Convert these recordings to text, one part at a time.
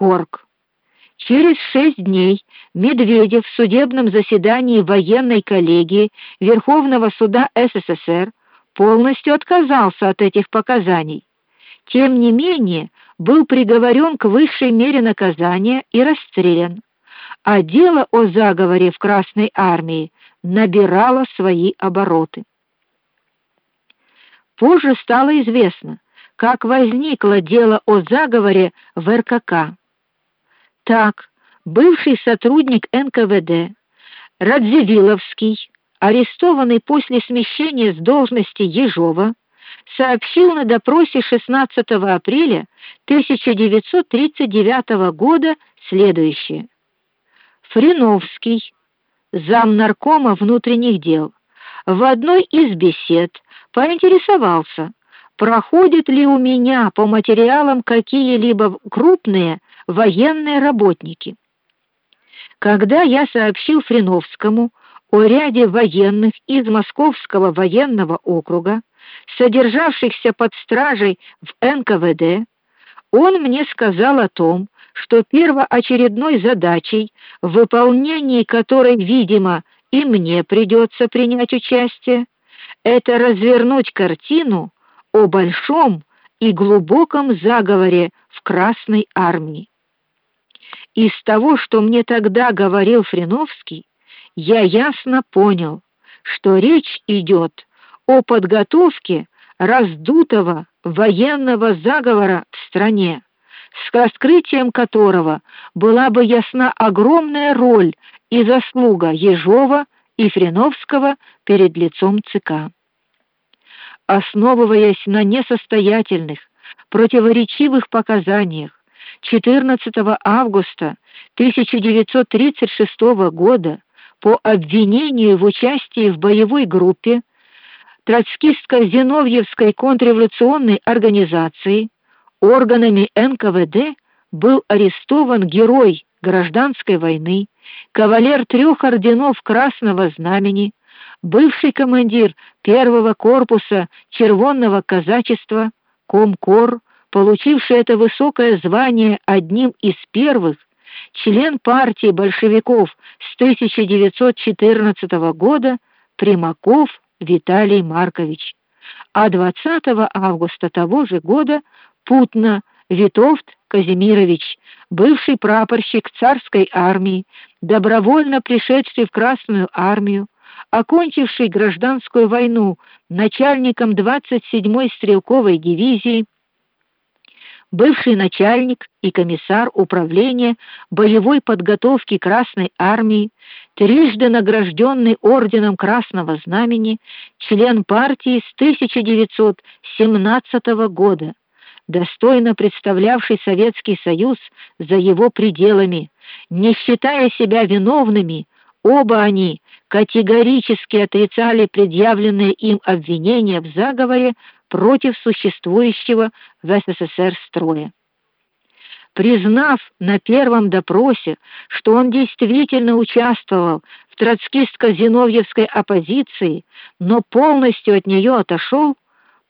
Корк. Через шесть дней Медведев в судебном заседании военной коллегии Верховного суда СССР полностью отказался от этих показаний. Тем не менее, был приговорен к высшей мере наказания и расстрелян. А дело о заговоре в Красной армии набирало свои обороты. Позже стало известно, как возникло дело о заговоре в РКК. Так, бывший сотрудник НКВД Радзивилловский, арестованный после смещения с должности Ежова, сообщил на допросе 16 апреля 1939 года следующее: Фриновский, зам наркома внутренних дел, в одной из бесед поинтересовался, проходят ли у меня по материалам какие-либо крупные военные работники. Когда я сообщил Фриновскому о ряде военных из Московского военного округа, содержавшихся под стражей в НКВД, он мне сказал о том, что первоочередной задачей, в выполнении которой, видимо, и мне придется принять участие, это развернуть картину о большом и глубоком заговоре в Красной армии. Из того, что мне тогда говорил Фриновский, я ясно понял, что речь идет о подготовке раздутого военного заговора в стране, с раскрытием которого была бы ясна огромная роль и заслуга Ежова и Фриновского перед лицом ЦК. Основываясь на несостоятельных, противоречивых показаниях 14 августа 1936 года по обвинению в участии в боевой группе троцкистско-зиновьевской контрреволюционной организации органами НКВД был арестован герой гражданской войны, кавалер трех орденов Красного Знамени, бывший командир первого корпуса Червонного казачества Комкор, получивший это высокое звание одним из первых, член партии большевиков с 1914 года Примаков Виталий Маркович. А 20 августа того же года Путна Витовт Казимирович, бывший прапорщик царской армии, добровольно пришедший в Красную армию, окончивший гражданскую войну начальником 27-й стрелковой дивизии, бывший начальник и комиссар управления боевой подготовки Красной армии, трижды награжденный орденом Красного Знамени, член партии с 1917 года, достойно представлявший Советский Союз за его пределами, не считая себя виновными, оба они категорически отрицали предъявленные им обвинения в заговоре против существующего в СССР строя. Признав на первом допросе, что он действительно участвовал в троцкистско-зиновьевской оппозиции, но полностью от нее отошел,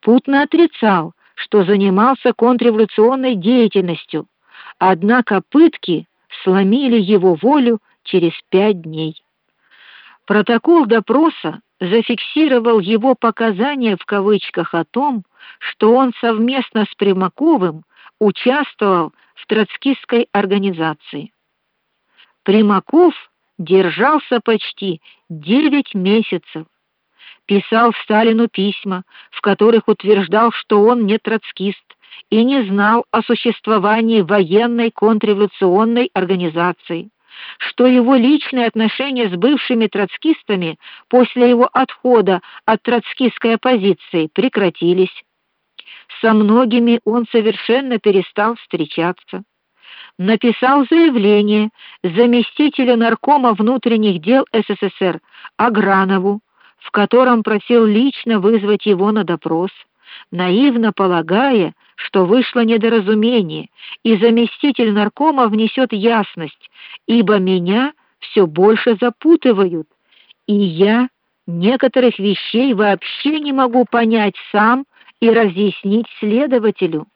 Путно отрицал, что занимался контрреволюционной деятельностью. Однако пытки сломили его волю через пять дней. Протокол допроса зафиксировал его показания в кавычках о том, что он совместно с Примаковым участвовал в троцкистской организации. Примаков держался почти девять месяцев. Писал Сталину письма, в которых утверждал, что он не троцкист и не знал о существовании военной контрреволюционной организации что его личные отношения с бывшими троцкистами после его отхода от троцкистской оппозиции прекратились. Со многими он совершенно перестал встречаться. Написал заявление заместителю наркома внутренних дел СССР Агранову, в котором просил лично вызвать его на допрос, наивно полагая, что вышло недоразумение, и заместитель наркома внесет ясность, ибо меня все больше запутывают, и я некоторых вещей вообще не могу понять сам и разъяснить следователю.